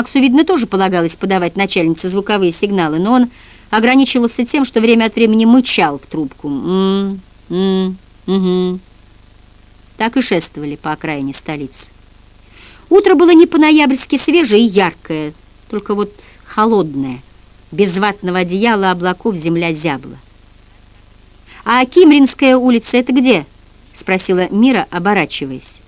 Максу, видно, тоже полагалось подавать начальнице звуковые сигналы, но он ограничивался тем, что время от времени мычал в трубку. «М -м -м Так и шествовали по окраине столицы. Утро было не по-ноябрьски свежее и яркое, только вот холодное. Без ватного одеяла облаков земля зябла. «А Кимринская улица — это где?» — спросила Мира, оборачиваясь.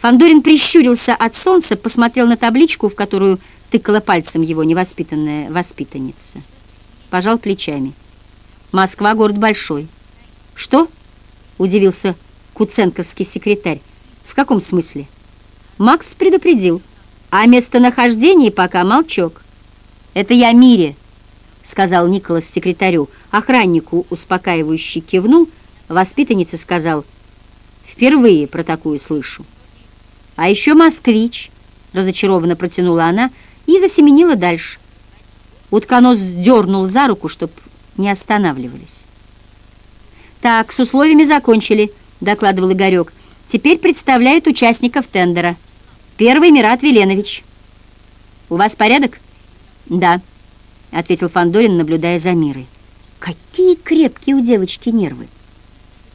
Фандорин прищурился от солнца, посмотрел на табличку, в которую тыкала пальцем его невоспитанная воспитанница. Пожал плечами. «Москва — город большой». «Что?» — удивился куценковский секретарь. «В каком смысле?» Макс предупредил. «О местонахождении пока молчок». «Это я Мире», — сказал Николас секретарю. Охраннику успокаивающе кивнул, воспитанница сказал, «Впервые про такую слышу». «А еще москвич», — разочарованно протянула она и засеменила дальше. Утконос дернул за руку, чтоб не останавливались. «Так, с условиями закончили», — докладывал Игорек. «Теперь представляют участников тендера. Первый Мират Веленович». «У вас порядок?» «Да», — ответил Фандорин, наблюдая за Мирой. «Какие крепкие у девочки нервы!»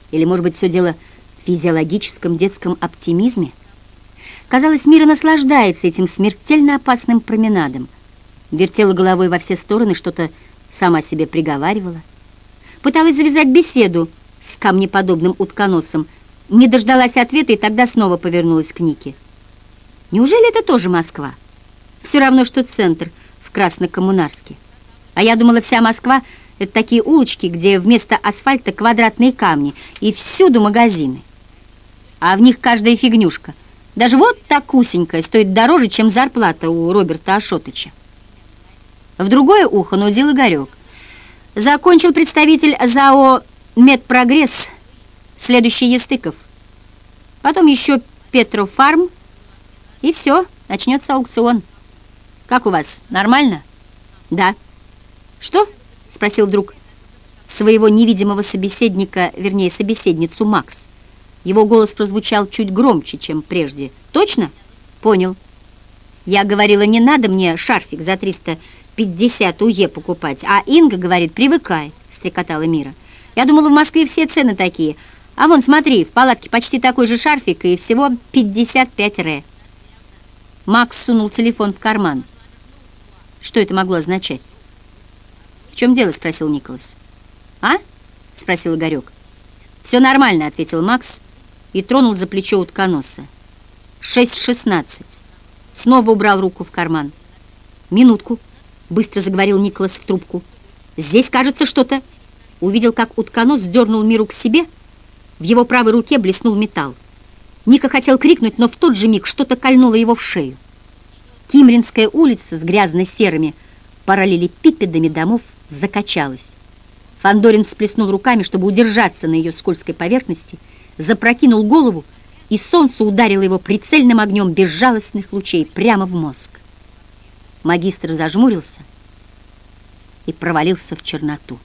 Или, может быть, все дело в физиологическом детском оптимизме? Казалось, Мира наслаждается этим смертельно опасным променадом. Вертела головой во все стороны, что-то сама себе приговаривала. Пыталась завязать беседу с камнеподобным утконосом, не дождалась ответа и тогда снова повернулась к Нике. Неужели это тоже Москва? Все равно, что центр в Краснокоммунарске. А я думала, вся Москва — это такие улочки, где вместо асфальта квадратные камни и всюду магазины. А в них каждая фигнюшка — даже вот так усенькая стоит дороже, чем зарплата у Роберта Ашотыча. В другое ухо нудил Игорек. Закончил представитель ЗАО «Медпрогресс», следующий Естыков. Потом еще Петрофарм, и все, начнется аукцион. Как у вас, нормально? Да. Что? Спросил вдруг своего невидимого собеседника, вернее, собеседницу Макс. Его голос прозвучал чуть громче, чем прежде. «Точно?» «Понял. Я говорила, не надо мне шарфик за 350 УЕ покупать, а Инга говорит, привыкай», — стрекотала Мира. «Я думала, в Москве все цены такие. А вон, смотри, в палатке почти такой же шарфик и всего 55 ре». Макс сунул телефон в карман. Что это могло означать? «В чем дело?» — спросил Николас. «А?» — спросил Игорек. «Все нормально», — ответил Макс, и тронул за плечо утконоса. «Шесть шестнадцать». Снова убрал руку в карман. «Минутку», — быстро заговорил Николас в трубку. «Здесь, кажется, что-то...» Увидел, как утконос дернул Миру к себе. В его правой руке блеснул металл. Ника хотел крикнуть, но в тот же миг что-то кольнуло его в шею. Кимринская улица с грязно-серыми параллелепипедами домов закачалась. Фандорин всплеснул руками, чтобы удержаться на ее скользкой поверхности, запрокинул голову, и солнце ударило его прицельным огнем безжалостных лучей прямо в мозг. Магистр зажмурился и провалился в черноту.